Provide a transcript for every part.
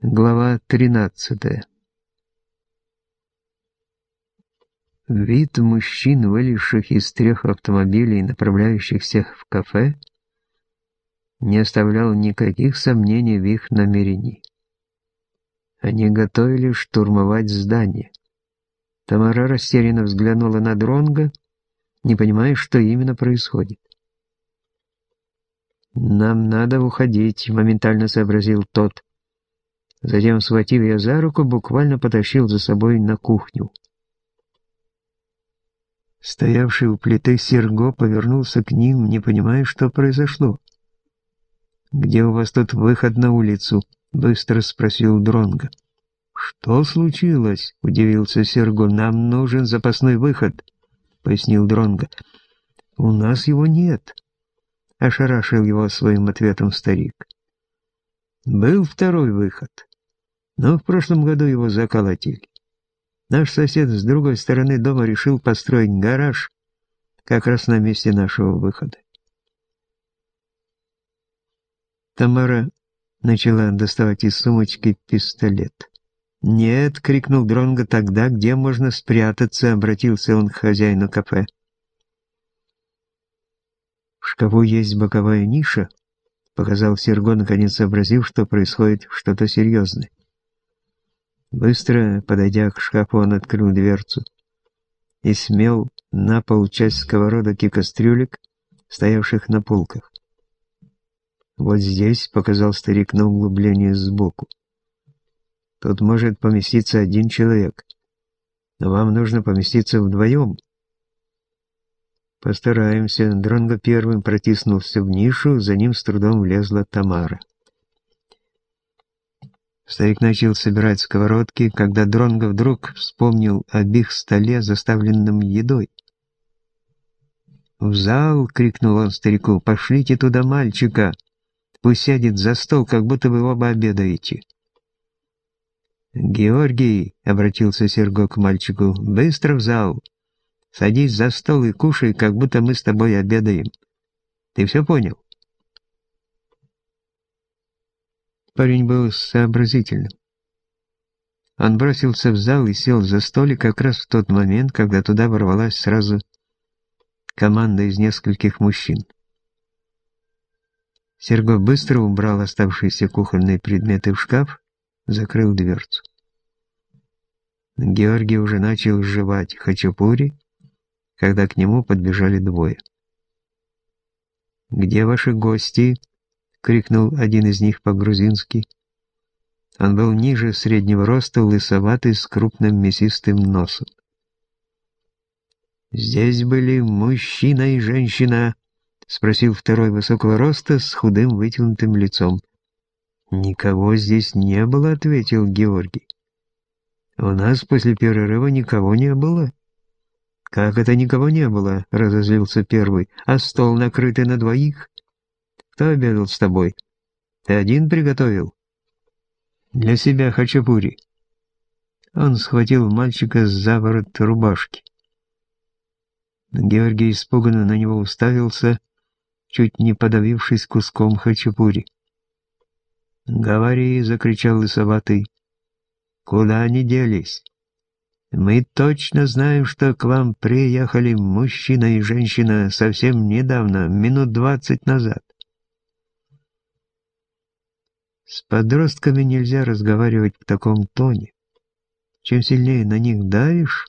Глава 13 Вид мужчин, вылезших из трех автомобилей, направляющихся в кафе, не оставлял никаких сомнений в их намерении. Они готовились штурмовать здание. Тамара растерянно взглянула на Дронга, не понимая, что именно происходит. «Нам надо уходить», — моментально сообразил тот. Затем, схватив ее за руку, буквально потащил за собой на кухню. Стоявший у плиты Серго повернулся к ним, не понимая, что произошло. «Где у вас тут выход на улицу?» — быстро спросил Дронга. «Что случилось?» — удивился Серго. «Нам нужен запасной выход», — пояснил Дронга. «У нас его нет», — ошарашил его своим ответом старик. «Был второй выход, но в прошлом году его заколотили. Наш сосед с другой стороны дома решил построить гараж как раз на месте нашего выхода. Тамара начала доставать из сумочки пистолет. «Нет!» — крикнул Дронго тогда, где можно спрятаться, обратился он к хозяину кафе. «В шкафу есть боковая ниша», — показал Серго, наконец сообразив, что происходит что-то серьезное. Быстро подойдя к шкафу, он открыл дверцу и смел на пол часть сковородок и кастрюлек, стоявших на полках. Вот здесь показал старик на углубление сбоку. Тут может поместиться один человек, но вам нужно поместиться вдвоем. Постараемся. Дронго первым протиснулся в нишу, за ним с трудом влезла Тамара. Старик начал собирать сковородки, когда Дронго вдруг вспомнил об их столе, заставленном едой. «В зал!» — крикнул он старику. «Пошлите туда мальчика! Пусть сядет за стол, как будто вы оба обедаете!» «Георгий!» — обратился Серго к мальчику. «Быстро в зал! Садись за стол и кушай, как будто мы с тобой обедаем. Ты все понял?» Парень был сообразительным. Он бросился в зал и сел за столик как раз в тот момент, когда туда ворвалась сразу команда из нескольких мужчин. Серго быстро убрал оставшиеся кухонные предметы в шкаф, закрыл дверцу. Георгий уже начал жевать хачапури, когда к нему подбежали двое. «Где ваши гости?» — крикнул один из них по-грузински. Он был ниже среднего роста, лысоватый, с крупным мясистым носом. «Здесь были мужчина и женщина?» — спросил второй высокого роста с худым вытянутым лицом. «Никого здесь не было», — ответил Георгий. «У нас после перерыва никого не было». «Как это никого не было?» — разозлился первый. «А стол накрытый на двоих?» Кто обедал с тобой? Ты один приготовил? Для себя хачапури. Он схватил мальчика за ворот рубашки. Георгий испуганно на него уставился, чуть не подавившись куском хачапури. «Говори!» — закричал лысоватый. «Куда они делись? Мы точно знаем, что к вам приехали мужчина и женщина совсем недавно, минут двадцать назад. С подростками нельзя разговаривать в таком тоне. Чем сильнее на них давишь,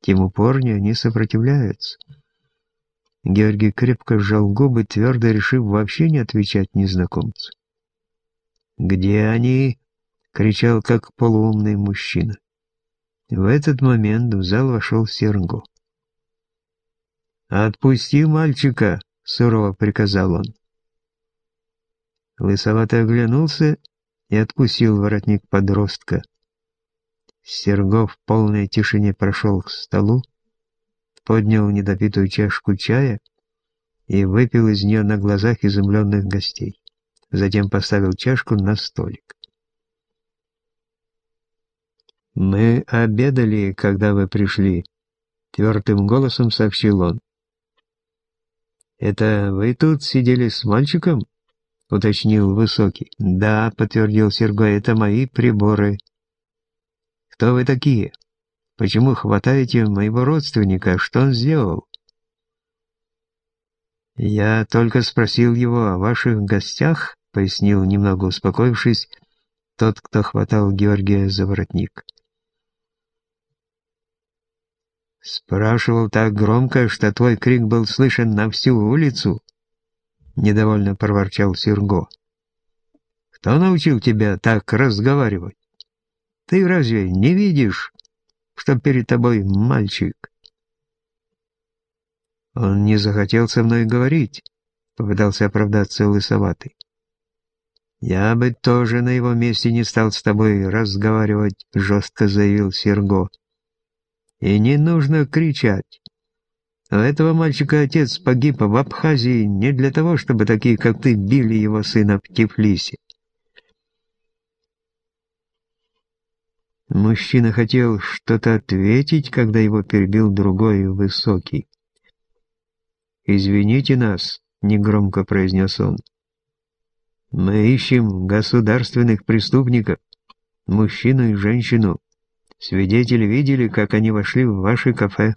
тем упорнее они сопротивляются. Георгий крепко сжал губы, твердо решив вообще не отвечать незнакомцу. «Где они?» — кричал, как полуумный мужчина. В этот момент в зал вошел Серго. «Отпусти мальчика!» — сурово приказал он. Лысоватый оглянулся и отпустил воротник подростка. Сергов в полной тишине прошел к столу, поднял недопитую чашку чая и выпил из нее на глазах изумленных гостей. Затем поставил чашку на столик. «Мы обедали, когда вы пришли», — твердым голосом сообщил он. «Это вы тут сидели с мальчиком?» — уточнил Высокий. «Да», — подтвердил Сергой, — «это мои приборы». «Кто вы такие? Почему хватаете моего родственника? Что он сделал?» «Я только спросил его о ваших гостях», — пояснил, немного успокоившись, тот, кто хватал Георгия за воротник. «Спрашивал так громко, что твой крик был слышен на всю улицу?» Недовольно проворчал Серго. «Кто научил тебя так разговаривать? Ты разве не видишь, что перед тобой мальчик?» «Он не захотел со мной говорить», — попытался оправдаться лысоватый. «Я бы тоже на его месте не стал с тобой разговаривать», — жестко заявил Серго. И не нужно кричать. У этого мальчика отец погиб в Абхазии не для того, чтобы такие, как ты, били его сына в Тифлисе. Мужчина хотел что-то ответить, когда его перебил другой высокий. «Извините нас», — негромко произнес он. «Мы ищем государственных преступников, мужчину и женщину, Свидетели видели, как они вошли в ваше кафе.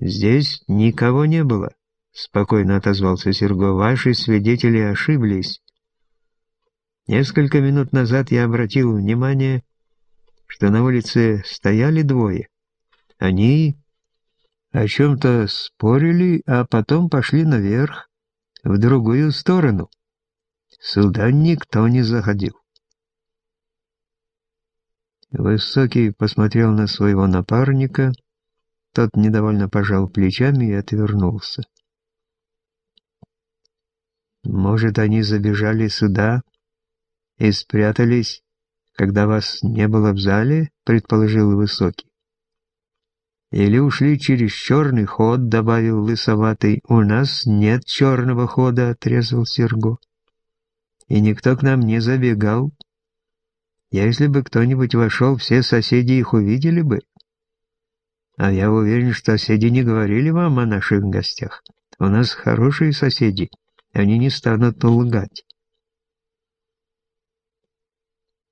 Здесь никого не было, спокойно отозвался Серго. Ваши свидетели ошиблись. Несколько минут назад я обратил внимание, что на улице стояли двое. Они о чем-то спорили, а потом пошли наверх, в другую сторону. Сюда никто не заходил. Высокий посмотрел на своего напарника, тот недовольно пожал плечами и отвернулся. «Может, они забежали сюда и спрятались, когда вас не было в зале?» — предположил Высокий. «Или ушли через черный ход», — добавил Лысоватый. «У нас нет черного хода», — отрезал Серго. «И никто к нам не забегал». Если бы кто-нибудь вошел, все соседи их увидели бы. А я уверен, что соседи не говорили вам о наших гостях. У нас хорошие соседи, они не станут лгать.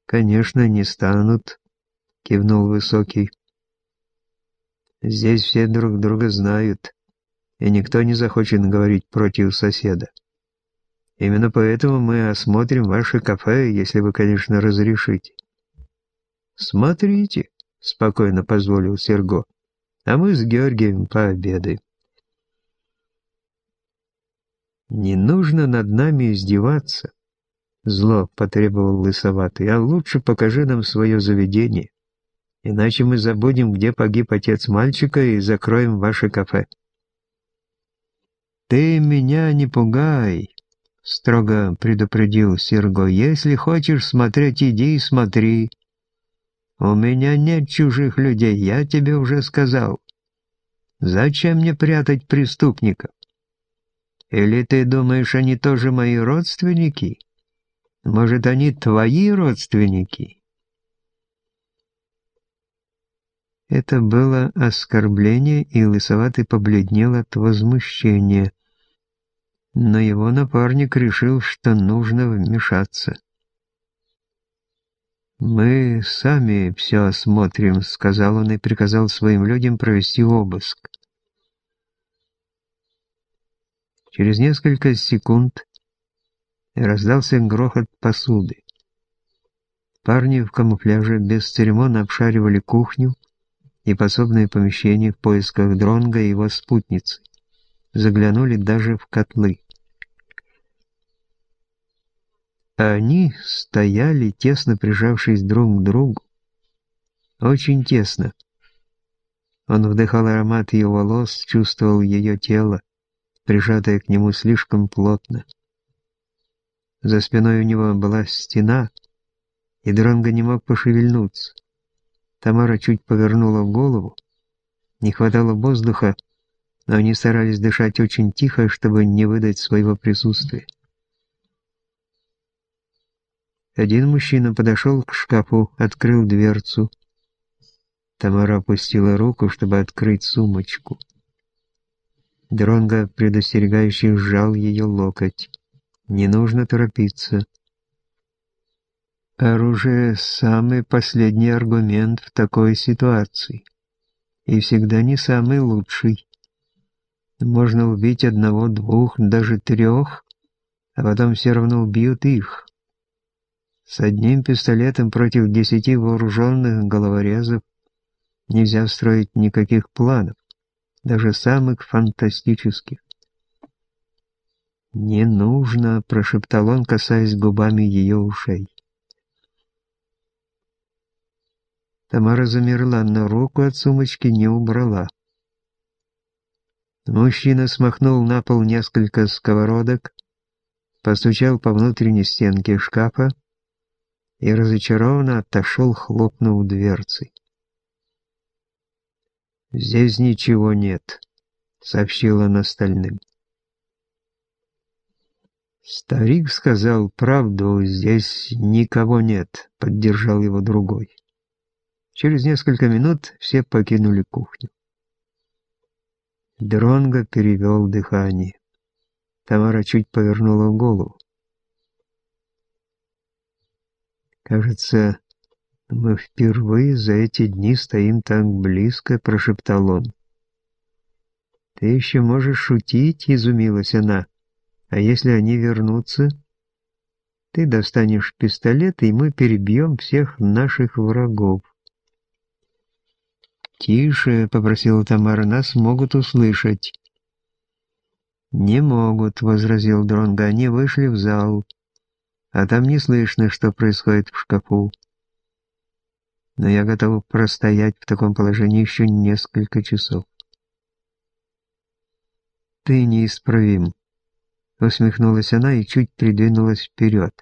«Конечно, не станут», — кивнул Высокий. «Здесь все друг друга знают, и никто не захочет говорить против соседа. Именно поэтому мы осмотрим ваше кафе, если вы, конечно, разрешите. Смотрите, спокойно позволил Серго, а мы с Георгием пообедаем. Не нужно над нами издеваться, зло потребовал лысоватый, а лучше покажи нам свое заведение, иначе мы забудем, где погиб отец мальчика и закроем ваше кафе. Ты меня не пугай, — строго предупредил Серго. «Если хочешь смотреть, иди и смотри. У меня нет чужих людей, я тебе уже сказал. Зачем мне прятать преступников? Или ты думаешь, они тоже мои родственники? Может, они твои родственники?» Это было оскорбление, и Лысоватый побледнел от возмущения но его напарник решил, что нужно вмешаться. «Мы сами все осмотрим», — сказал он и приказал своим людям провести обыск. Через несколько секунд раздался грохот посуды. Парни в камуфляже бесцеремонно обшаривали кухню и подсобные помещения в поисках Дронга и его спутницы. Заглянули даже в котлы. А они стояли, тесно прижавшись друг к другу. Очень тесно. Он вдыхал аромат ее волос, чувствовал ее тело, прижатое к нему слишком плотно. За спиной у него была стена, и Дронго не мог пошевельнуться. Тамара чуть повернула голову. Не хватало воздуха, но они старались дышать очень тихо, чтобы не выдать своего присутствия. Один мужчина подошел к шкафу, открыл дверцу. Тамара опустила руку, чтобы открыть сумочку. Дронго предостерегающе сжал ее локоть. Не нужно торопиться. Оружие – самый последний аргумент в такой ситуации. И всегда не самый лучший. Можно убить одного, двух, даже трех, а потом все равно убьют их. С одним пистолетом против десяти вооруженных головорезов нельзя строить никаких планов, даже самых фантастических. «Не нужно», — прошептал он, касаясь губами ее ушей. Тамара замерла, но руку от сумочки не убрала. Мужчина смахнул на пол несколько сковородок, постучал по внутренней стенке шкафа и разочарованно отошел, хлопнув дверцей. «Здесь ничего нет», — сообщил он остальным. «Старик сказал правду, здесь никого нет», — поддержал его другой. Через несколько минут все покинули кухню. Дронго перевел дыхание. Тамара чуть повернула голову. «Кажется, мы впервые за эти дни стоим так близко», — прошептал он. «Ты еще можешь шутить?» — изумилась она. «А если они вернутся?» «Ты достанешь пистолет, и мы перебьем всех наших врагов». «Тише», — попросила Тамара, — «нас могут услышать». «Не могут», — возразил Дронго, — «они вышли в зал, а там не слышно, что происходит в шкафу. Но я готов простоять в таком положении еще несколько часов». «Ты неисправим», — усмехнулась она и чуть придвинулась вперед.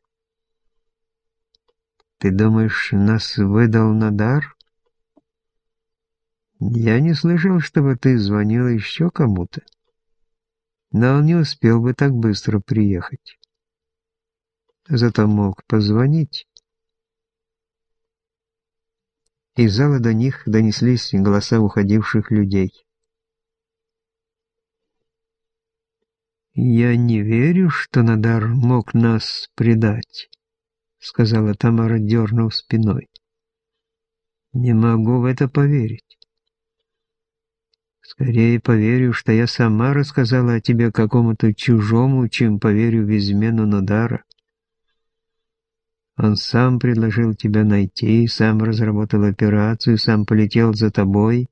«Ты думаешь, нас выдал Надар?» Я не слышал, чтобы ты звонила еще кому-то. Но он не успел бы так быстро приехать. Зато мог позвонить. Из зала до них донеслись голоса уходивших людей. «Я не верю, что Надар мог нас предать», — сказала Тамара, дернув спиной. «Не могу в это поверить. Скорее поверю, что я сама рассказала о тебе какому-то чужому, чем поверю в измену Нодара. Он сам предложил тебя найти, сам разработал операцию, сам полетел за тобой.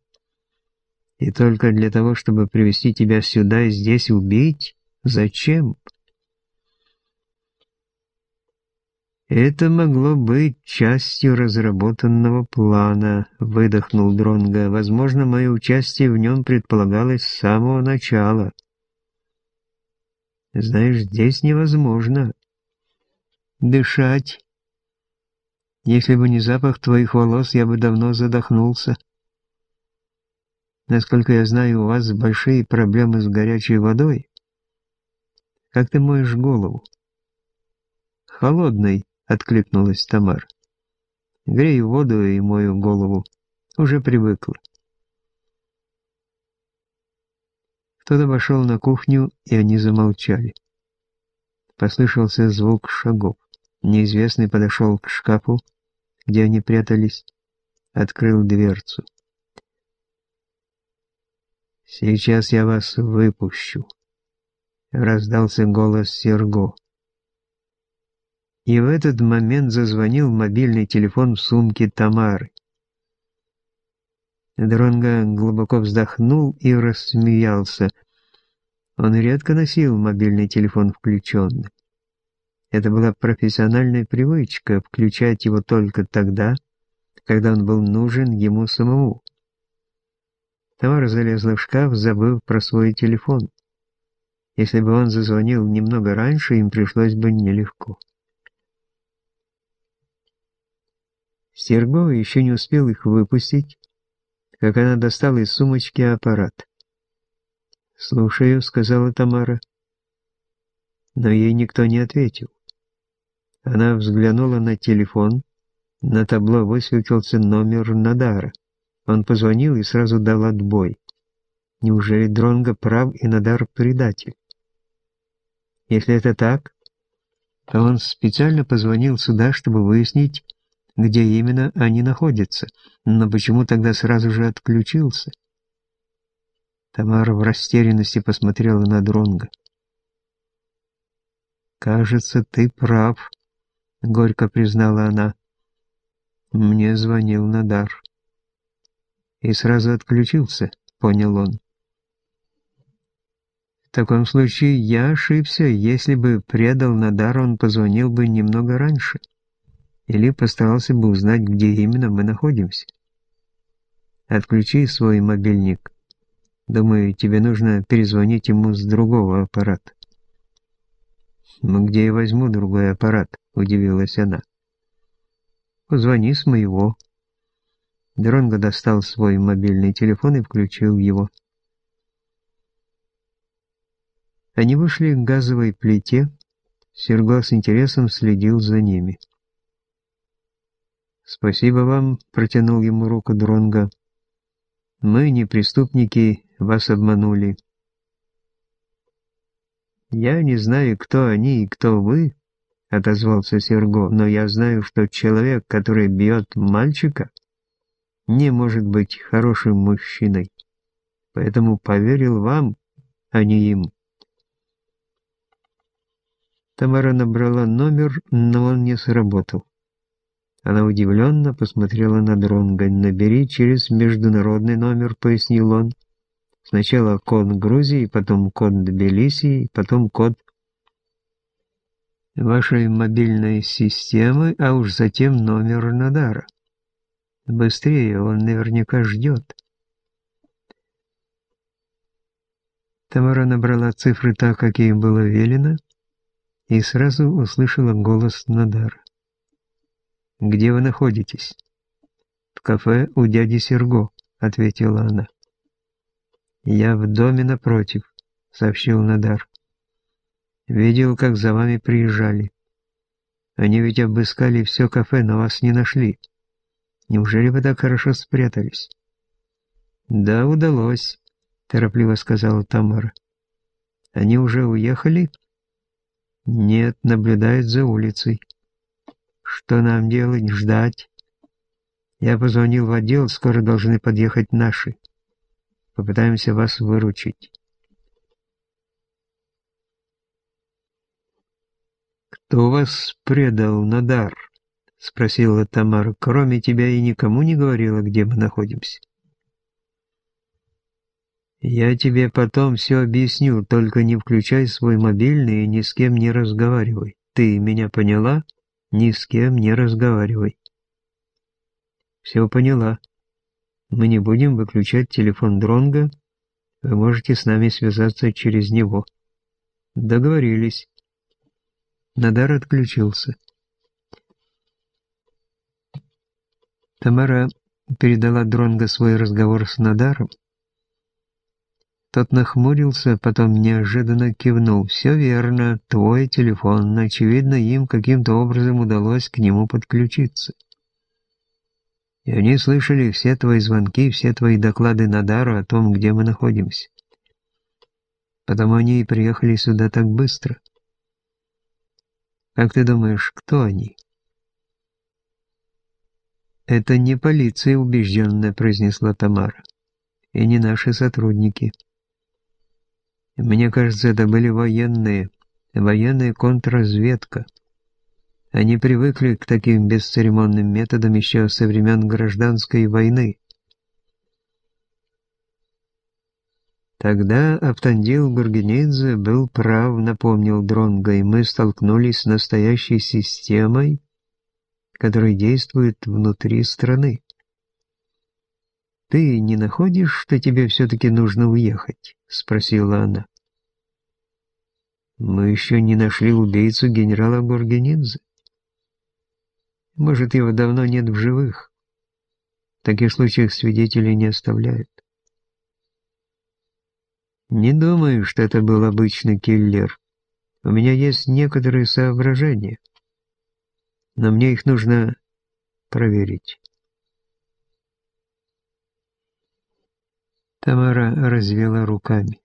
И только для того, чтобы привести тебя сюда и здесь убить? Зачем? «Это могло быть частью разработанного плана», — выдохнул Дронга. «Возможно, мое участие в нем предполагалось с самого начала». «Знаешь, здесь невозможно дышать. Если бы не запах твоих волос, я бы давно задохнулся. Насколько я знаю, у вас большие проблемы с горячей водой. Как ты моешь голову?» «Холодной», откликнулась Тамар. Грею воду и мою голову. Уже привыкла. Кто-то вошел на кухню, и они замолчали. Послышался звук шагов. Неизвестный подошел к шкафу, где они прятались, открыл дверцу. «Сейчас я вас выпущу», — раздался голос Серго. И в этот момент зазвонил мобильный телефон в сумке Тамары. Дронго глубоко вздохнул и рассмеялся. Он редко носил мобильный телефон включенным. Это была профессиональная привычка включать его только тогда, когда он был нужен ему самому. Тамара залезла в шкаф, забыв про свой телефон. Если бы он зазвонил немного раньше, им пришлось бы нелегко. Серго еще не успел их выпустить, как она достала из сумочки аппарат. «Слушаю», — сказала Тамара. Но ей никто не ответил. Она взглянула на телефон. На табло высветился номер Надара. Он позвонил и сразу дал отбой. Неужели Дронго прав и Надар предатель? Если это так, А он специально позвонил сюда, чтобы выяснить, где именно они находятся, но почему тогда сразу же отключился? Тамара в растерянности посмотрела на Дронга. «Кажется, ты прав», — горько признала она. «Мне звонил Надар». «И сразу отключился», — понял он. В таком случае я ошибся, если бы предал Надар, он позвонил бы немного раньше. Или постарался бы узнать, где именно мы находимся. Отключи свой мобильник. Думаю, тебе нужно перезвонить ему с другого аппарата. «Ну где я возьму другой аппарат?» – удивилась она. «Позвони с моего». Дронго достал свой мобильный телефон и включил его. Они вышли к газовой плите. Серго с интересом следил за ними. «Спасибо вам», — протянул ему руку Дронга. «Мы, не преступники, вас обманули». «Я не знаю, кто они и кто вы», — отозвался Серго, «но я знаю, что человек, который бьет мальчика, не может быть хорошим мужчиной. Поэтому поверил вам, а не им». Тамара набрала номер, но он не сработал. Она удивленно посмотрела на Дронга. «Набери через международный номер», — пояснил он. «Сначала код Грузии, потом код Тбилиси, потом код вашей мобильной системы, а уж затем номер Надара. Быстрее, он наверняка ждет». Тамара набрала цифры так, как ей было велено, и сразу услышала голос Надара. «Где вы находитесь?» «В кафе у дяди Серго», — ответила она. «Я в доме напротив», — сообщил Надар. «Видел, как за вами приезжали. Они ведь обыскали все кафе, но вас не нашли. Неужели вы так хорошо спрятались?» «Да, удалось», — торопливо сказала Тамара. «Они уже уехали?» Нет, наблюдает за улицей. Что нам делать? Ждать? Я позвонил в отдел, скоро должны подъехать наши. Попытаемся вас выручить. «Кто вас предал, Надар?» — спросила Тамара. «Кроме тебя и никому не говорила, где мы находимся?» «Я тебе потом все объясню, только не включай свой мобильный и ни с кем не разговаривай. Ты меня поняла? Ни с кем не разговаривай». «Все поняла. Мы не будем выключать телефон Дронга. Вы можете с нами связаться через него». «Договорились». Надар отключился. Тамара передала Дронго свой разговор с Надаром, тот нахмурился, потом неожиданно кивнул. «Все верно, твой телефон. Очевидно, им каким-то образом удалось к нему подключиться. И они слышали все твои звонки, все твои доклады Надару о том, где мы находимся. Потому они и приехали сюда так быстро. Как ты думаешь, кто они?» «Это не полиция убежденно», — произнесла Тамара. «И не наши сотрудники». Мне кажется, это были военные, военная контрразведка. Они привыкли к таким бесцеремонным методам еще со времен гражданской войны. Тогда Автандил Бургенидзе был прав, напомнил Дронго, и мы столкнулись с настоящей системой, которая действует внутри страны. «Ты не находишь, что тебе все-таки нужно уехать?» — спросила она. «Мы еще не нашли убийцу генерала Бургенидзе. Может, его давно нет в живых. В таких случаях свидетелей не оставляют. Не думаю, что это был обычный киллер. У меня есть некоторые соображения, но мне их нужно проверить. Тамара развела руками.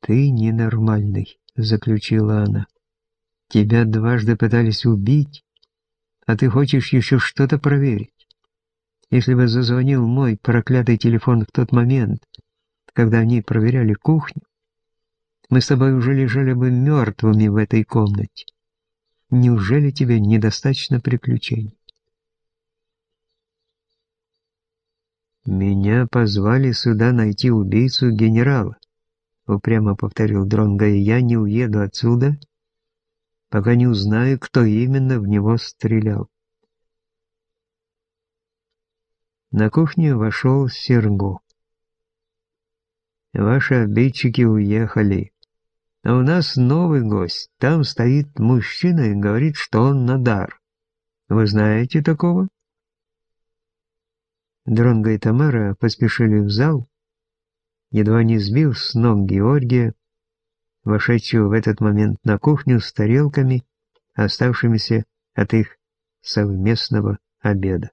«Ты ненормальный», — заключила она. Тебя дважды пытались убить, а ты хочешь еще что-то проверить. Если бы зазвонил мой проклятый телефон в тот момент, когда они проверяли кухню, мы с тобой уже лежали бы мертвыми в этой комнате. Неужели тебе недостаточно приключений? «Меня позвали сюда найти убийцу генерала», — упрямо повторил Дронго, — «и я не уеду отсюда, пока не узнаю, кто именно в него стрелял». На кухню вошел Серго. «Ваши обидчики уехали. А у нас новый гость. Там стоит мужчина и говорит, что он Надар. Вы знаете такого?» Дронго и Тамара поспешили в зал, едва не сбив с ног Георгия, вошедшего в этот момент на кухню с тарелками, оставшимися от их совместного обеда.